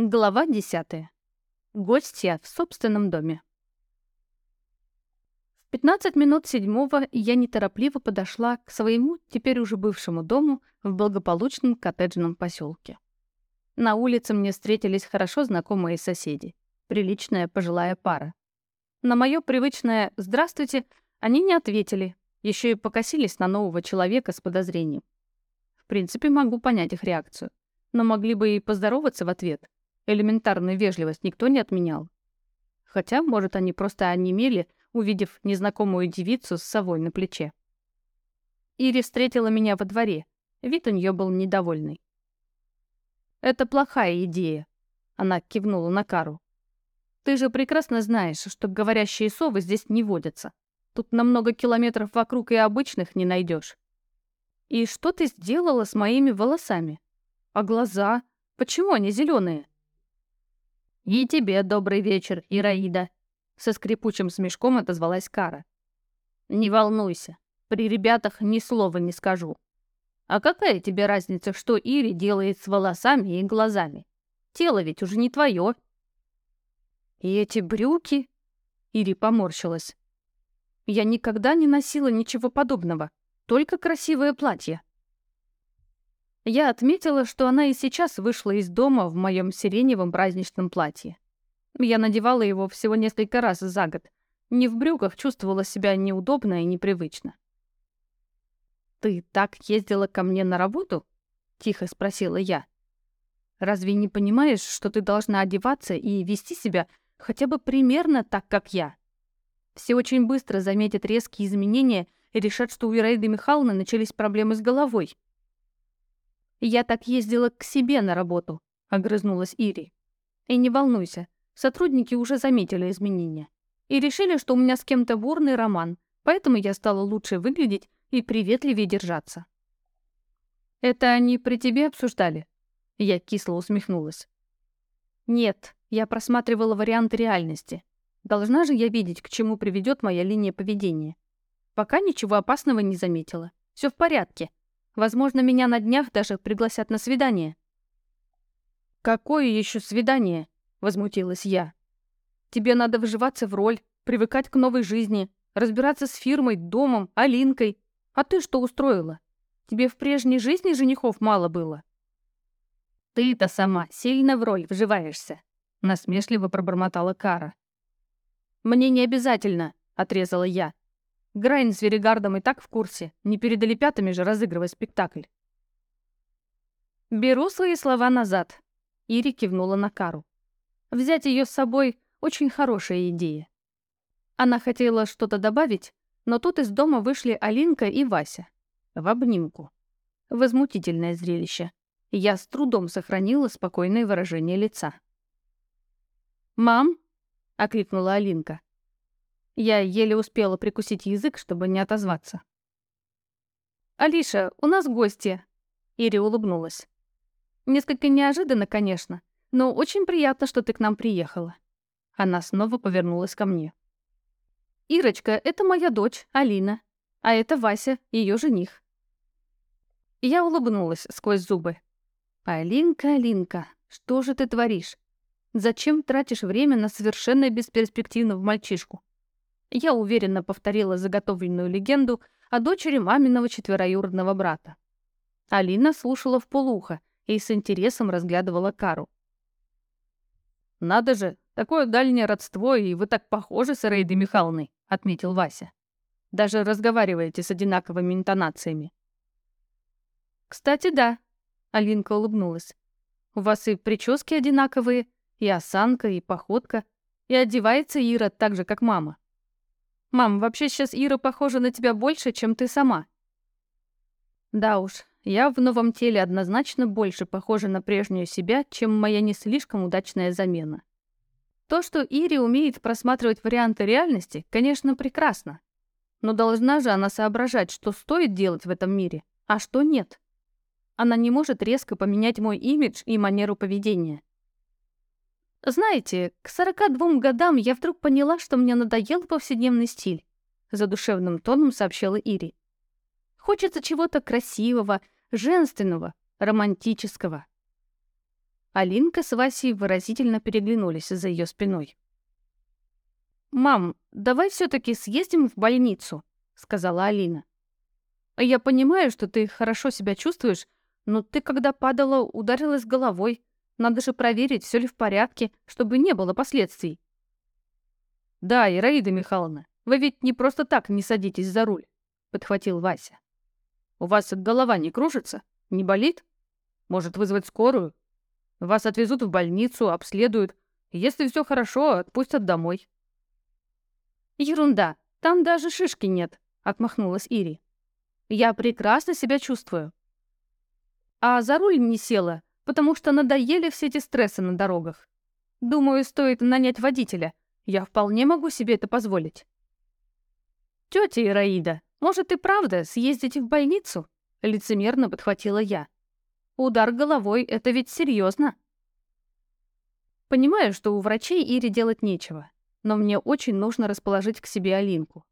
Глава 10. Гостья в собственном доме. В 15 минут седьмого я неторопливо подошла к своему, теперь уже бывшему дому в благополучном коттеджном поселке. На улице мне встретились хорошо знакомые соседи, приличная пожилая пара. На мое привычное «здравствуйте» они не ответили, еще и покосились на нового человека с подозрением. В принципе, могу понять их реакцию, но могли бы и поздороваться в ответ — Элементарную вежливость никто не отменял. Хотя, может, они просто онемели, увидев незнакомую девицу с совой на плече. Ири встретила меня во дворе. Вид у нее был недовольный. «Это плохая идея», — она кивнула на Кару. «Ты же прекрасно знаешь, что говорящие совы здесь не водятся. Тут на много километров вокруг и обычных не найдешь. И что ты сделала с моими волосами? А глаза? Почему они зеленые? «И тебе добрый вечер, Ираида!» Со скрипучим смешком отозвалась Кара. «Не волнуйся, при ребятах ни слова не скажу. А какая тебе разница, что Ири делает с волосами и глазами? Тело ведь уже не твое. «И эти брюки?» Ири поморщилась. «Я никогда не носила ничего подобного, только красивое платье. Я отметила, что она и сейчас вышла из дома в моем сиреневом праздничном платье. Я надевала его всего несколько раз за год. Не в брюках чувствовала себя неудобно и непривычно. «Ты так ездила ко мне на работу?» — тихо спросила я. «Разве не понимаешь, что ты должна одеваться и вести себя хотя бы примерно так, как я?» Все очень быстро заметят резкие изменения и решат, что у Ираиды Михайловны начались проблемы с головой. «Я так ездила к себе на работу», — огрызнулась Ири. «И не волнуйся, сотрудники уже заметили изменения. И решили, что у меня с кем-то бурный роман, поэтому я стала лучше выглядеть и приветливее держаться». «Это они при тебе обсуждали?» Я кисло усмехнулась. «Нет, я просматривала варианты реальности. Должна же я видеть, к чему приведет моя линия поведения. Пока ничего опасного не заметила. Все в порядке. Возможно, меня на днях даже пригласят на свидание». «Какое еще свидание?» — возмутилась я. «Тебе надо вживаться в роль, привыкать к новой жизни, разбираться с фирмой, домом, Алинкой. А ты что устроила? Тебе в прежней жизни женихов мало было?» «Ты-то сама сильно в роль вживаешься», — насмешливо пробормотала Кара. «Мне не обязательно», — отрезала я. Грайн с Веригардом и так в курсе. Не перед Олимпиатами же разыгрывая спектакль. «Беру свои слова назад», — Ири кивнула на Кару. «Взять ее с собой — очень хорошая идея». Она хотела что-то добавить, но тут из дома вышли Алинка и Вася. В обнимку. Возмутительное зрелище. Я с трудом сохранила спокойное выражение лица. «Мам?» — окликнула Алинка. Я еле успела прикусить язык, чтобы не отозваться. «Алиша, у нас гости!» Ири улыбнулась. «Несколько неожиданно, конечно, но очень приятно, что ты к нам приехала». Она снова повернулась ко мне. «Ирочка, это моя дочь, Алина, а это Вася, ее жених». Я улыбнулась сквозь зубы. «Алинка, Алинка, что же ты творишь? Зачем тратишь время на совершенно бесперспективного мальчишку? Я уверенно повторила заготовленную легенду о дочери маминого четвероюродного брата. Алина слушала в полухо и с интересом разглядывала Кару. «Надо же, такое дальнее родство, и вы так похожи с Рейдой Михайловной», — отметил Вася. «Даже разговариваете с одинаковыми интонациями». «Кстати, да», — Алинка улыбнулась. «У вас и прически одинаковые, и осанка, и походка, и одевается Ира так же, как мама». «Мам, вообще сейчас Ира похожа на тебя больше, чем ты сама». Да уж, я в новом теле однозначно больше похожа на прежнюю себя, чем моя не слишком удачная замена. То, что Ири умеет просматривать варианты реальности, конечно, прекрасно. Но должна же она соображать, что стоит делать в этом мире, а что нет. Она не может резко поменять мой имидж и манеру поведения. «Знаете, к 42 годам я вдруг поняла, что мне надоел повседневный стиль», — задушевным тоном сообщила Ири. «Хочется чего-то красивого, женственного, романтического». Алинка с Васей выразительно переглянулись за ее спиной. «Мам, давай все таки съездим в больницу», — сказала Алина. «Я понимаю, что ты хорошо себя чувствуешь, но ты, когда падала, ударилась головой. Надо же проверить, все ли в порядке, чтобы не было последствий». «Да, Ираида Михайловна, вы ведь не просто так не садитесь за руль», — подхватил Вася. «У вас голова не кружится? Не болит? Может вызвать скорую? Вас отвезут в больницу, обследуют. Если все хорошо, отпустят домой». «Ерунда, там даже шишки нет», — отмахнулась Ири. «Я прекрасно себя чувствую». А за руль не села, потому что надоели все эти стрессы на дорогах. Думаю, стоит нанять водителя. Я вполне могу себе это позволить. «Тетя Ираида, может и правда съездите в больницу?» — лицемерно подхватила я. «Удар головой — это ведь серьезно. Понимаю, что у врачей Ире делать нечего но мне очень нужно расположить к себе Алинку.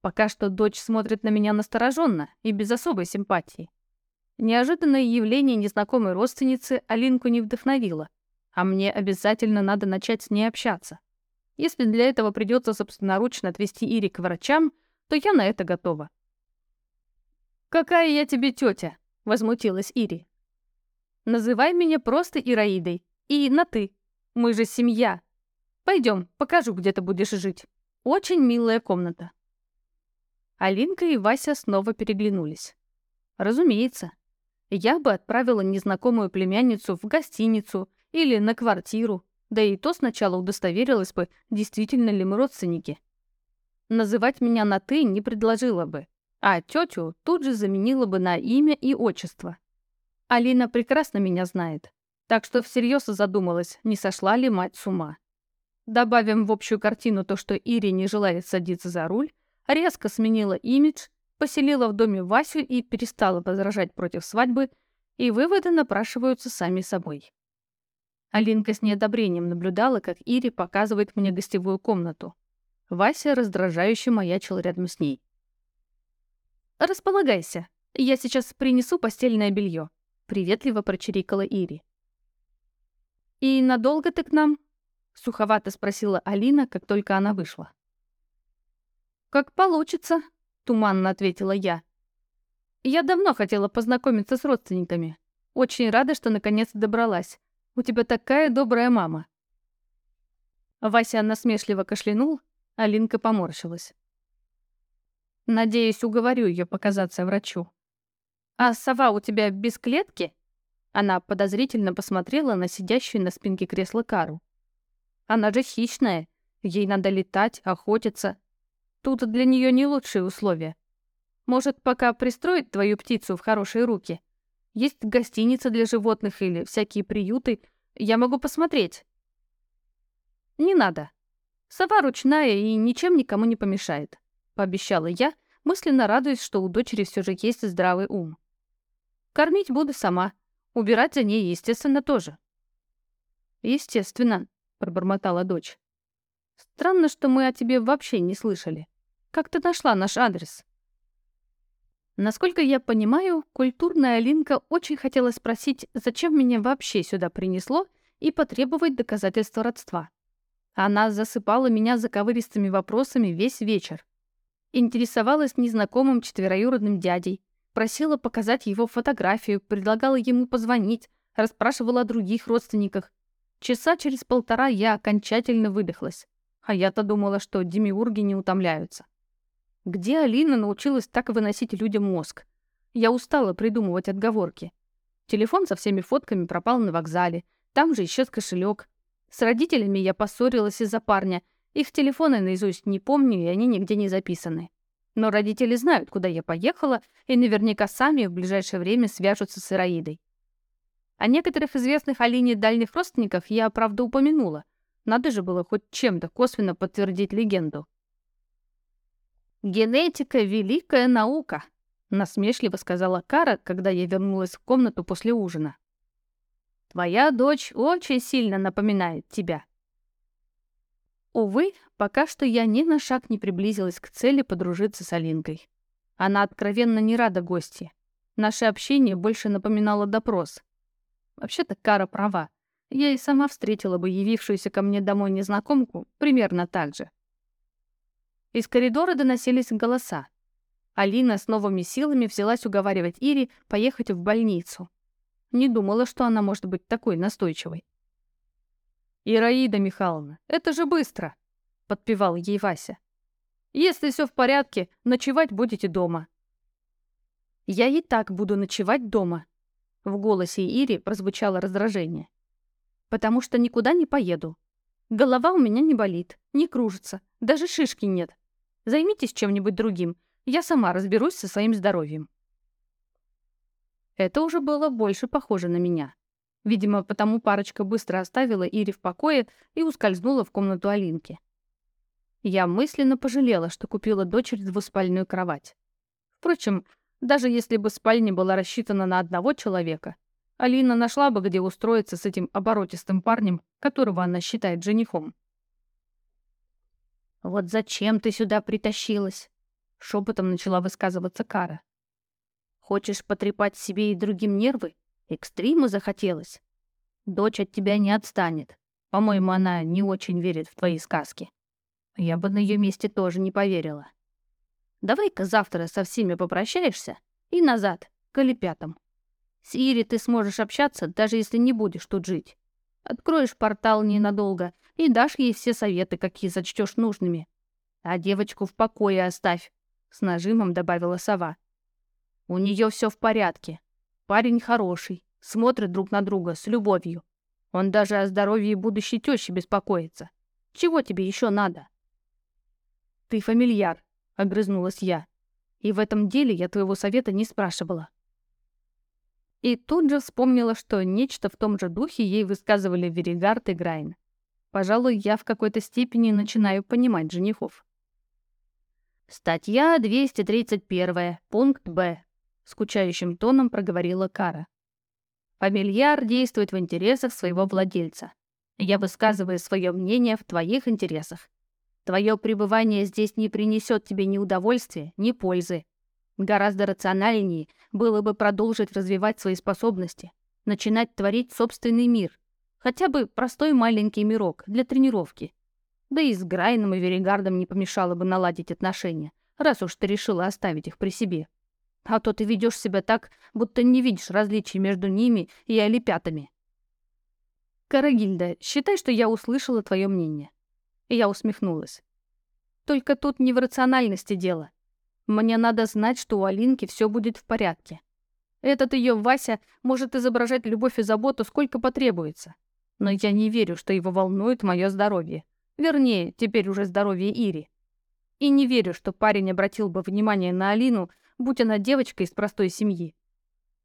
Пока что дочь смотрит на меня настороженно и без особой симпатии. Неожиданное явление незнакомой родственницы Алинку не вдохновило, а мне обязательно надо начать с ней общаться. Если для этого придется собственноручно отвезти Ири к врачам, то я на это готова. «Какая я тебе тетя? возмутилась Ири. «Называй меня просто Ираидой. И на «ты». Мы же семья, Пойдем, покажу, где ты будешь жить. Очень милая комната». Алинка и Вася снова переглянулись. Разумеется. Я бы отправила незнакомую племянницу в гостиницу или на квартиру, да и то сначала удостоверилась бы, действительно ли мы родственники. Называть меня на «ты» не предложила бы, а тетю тут же заменила бы на имя и отчество. Алина прекрасно меня знает, так что всерьез задумалась, не сошла ли мать с ума. Добавим в общую картину то, что Ири не желает садиться за руль, резко сменила имидж, поселила в доме Васю и перестала возражать против свадьбы, и выводы напрашиваются сами собой. Алинка с неодобрением наблюдала, как Ири показывает мне гостевую комнату. Вася раздражающе маячил рядом с ней. «Располагайся. Я сейчас принесу постельное белье», — приветливо прочирикала Ири. «И надолго ты к нам?» — суховато спросила Алина, как только она вышла. «Как получится», — туманно ответила я. «Я давно хотела познакомиться с родственниками. Очень рада, что наконец добралась. У тебя такая добрая мама». Вася насмешливо кашлянул, Алинка поморщилась. «Надеюсь, уговорю ее показаться врачу». «А сова у тебя без клетки?» Она подозрительно посмотрела на сидящую на спинке кресла Кару. Она же хищная. Ей надо летать, охотиться. Тут для нее не лучшие условия. Может, пока пристроить твою птицу в хорошие руки? Есть гостиница для животных или всякие приюты. Я могу посмотреть. Не надо. Сова ручная и ничем никому не помешает, пообещала я, мысленно радуясь, что у дочери все же есть здравый ум. Кормить буду сама. Убирать за ней, естественно, тоже. Естественно, пробормотала дочь. Странно, что мы о тебе вообще не слышали. Как ты нашла наш адрес? Насколько я понимаю, культурная Алинка очень хотела спросить, зачем меня вообще сюда принесло, и потребовать доказательства родства. Она засыпала меня заковыристыми вопросами весь вечер. Интересовалась незнакомым четвероюродным дядей, просила показать его фотографию, предлагала ему позвонить, расспрашивала о других родственниках, Часа через полтора я окончательно выдохлась. А я-то думала, что демиурги не утомляются. Где Алина научилась так выносить людям мозг? Я устала придумывать отговорки. Телефон со всеми фотками пропал на вокзале. Там же исчез кошелек. С родителями я поссорилась из-за парня. Их телефоны наизусть не помню, и они нигде не записаны. Но родители знают, куда я поехала, и наверняка сами в ближайшее время свяжутся с Ираидой. О некоторых известных Алине дальних родственниках я, правда, упомянула. Надо же было хоть чем-то косвенно подтвердить легенду. «Генетика — великая наука», — насмешливо сказала Кара, когда я вернулась в комнату после ужина. «Твоя дочь очень сильно напоминает тебя». Увы, пока что я ни на шаг не приблизилась к цели подружиться с Алинкой. Она откровенно не рада гости. Наше общение больше напоминало допрос. Вообще-то Кара права. Я и сама встретила бы явившуюся ко мне домой незнакомку примерно так же. Из коридора доносились голоса. Алина с новыми силами взялась уговаривать Ири поехать в больницу. Не думала, что она может быть такой настойчивой. «Ираида Михайловна, это же быстро!» — подпевал ей Вася. «Если все в порядке, ночевать будете дома». «Я и так буду ночевать дома», — в голосе Ири прозвучало раздражение. «Потому что никуда не поеду. Голова у меня не болит, не кружится, даже шишки нет. Займитесь чем-нибудь другим, я сама разберусь со своим здоровьем». Это уже было больше похоже на меня. Видимо, потому парочка быстро оставила Ири в покое и ускользнула в комнату Алинки. Я мысленно пожалела, что купила дочери двуспальную кровать. Впрочем, даже если бы спальня была рассчитана на одного человека, Алина нашла бы, где устроиться с этим оборотистым парнем, которого она считает женихом. «Вот зачем ты сюда притащилась?» — шепотом начала высказываться Кара. «Хочешь потрепать себе и другим нервы? Экстриму захотелось. Дочь от тебя не отстанет. По-моему, она не очень верит в твои сказки. Я бы на ее месте тоже не поверила. Давай-ка завтра со всеми попрощаешься и назад, к Олипятам. С Ири ты сможешь общаться, даже если не будешь тут жить. Откроешь портал ненадолго и дашь ей все советы, какие зачтешь нужными. А девочку в покое оставь, — с нажимом добавила сова. У нее все в порядке. Парень хороший, смотрит друг на друга с любовью. Он даже о здоровье будущей тещи беспокоится. Чего тебе еще надо? Ты фамильяр, огрызнулась я. И в этом деле я твоего совета не спрашивала. И тут же вспомнила, что нечто в том же духе ей высказывали Веригард и Грайн. Пожалуй, я в какой-то степени начинаю понимать женихов. Статья 231, пункт Б скучающим тоном проговорила Кара. Фамильяр действует в интересах своего владельца. Я высказываю свое мнение в твоих интересах. Твое пребывание здесь не принесет тебе ни удовольствия, ни пользы. Гораздо рациональнее было бы продолжить развивать свои способности, начинать творить собственный мир, хотя бы простой маленький мирок для тренировки. Да и с Грайном и Веригардом не помешало бы наладить отношения, раз уж ты решила оставить их при себе. А то ты ведешь себя так, будто не видишь различий между ними и олипятами. Карагильда, считай, что я услышала твое мнение. Я усмехнулась. Только тут не в рациональности дело. Мне надо знать, что у Алинки все будет в порядке. Этот ее Вася может изображать любовь и заботу сколько потребуется. Но я не верю, что его волнует мое здоровье. Вернее, теперь уже здоровье Ири. И не верю, что парень обратил бы внимание на Алину, будь она девочка из простой семьи.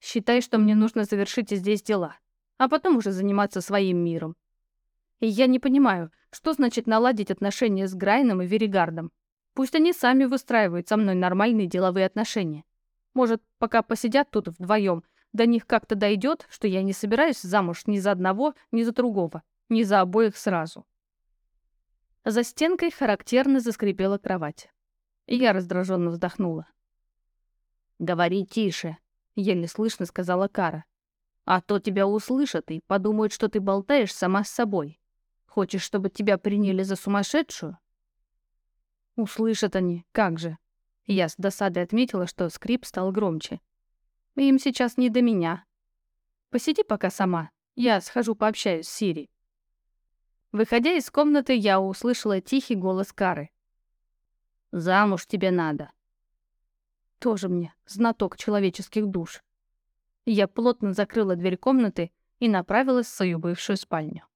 Считай, что мне нужно завершить здесь дела, а потом уже заниматься своим миром. И я не понимаю, что значит наладить отношения с Грайном и Веригардом. Пусть они сами выстраивают со мной нормальные деловые отношения. Может, пока посидят тут вдвоем, до них как-то дойдет, что я не собираюсь замуж ни за одного, ни за другого, ни за обоих сразу. За стенкой характерно заскрипела кровать. Я раздраженно вздохнула. «Говори тише», — еле слышно сказала Кара. «А то тебя услышат и подумают, что ты болтаешь сама с собой. Хочешь, чтобы тебя приняли за сумасшедшую?» «Услышат они, как же». Я с досадой отметила, что скрип стал громче. «Им сейчас не до меня. Посиди пока сама, я схожу пообщаюсь с Сири». Выходя из комнаты, я услышала тихий голос Кары. «Замуж тебе надо». Тоже мне знаток человеческих душ. Я плотно закрыла дверь комнаты и направилась в свою бывшую спальню.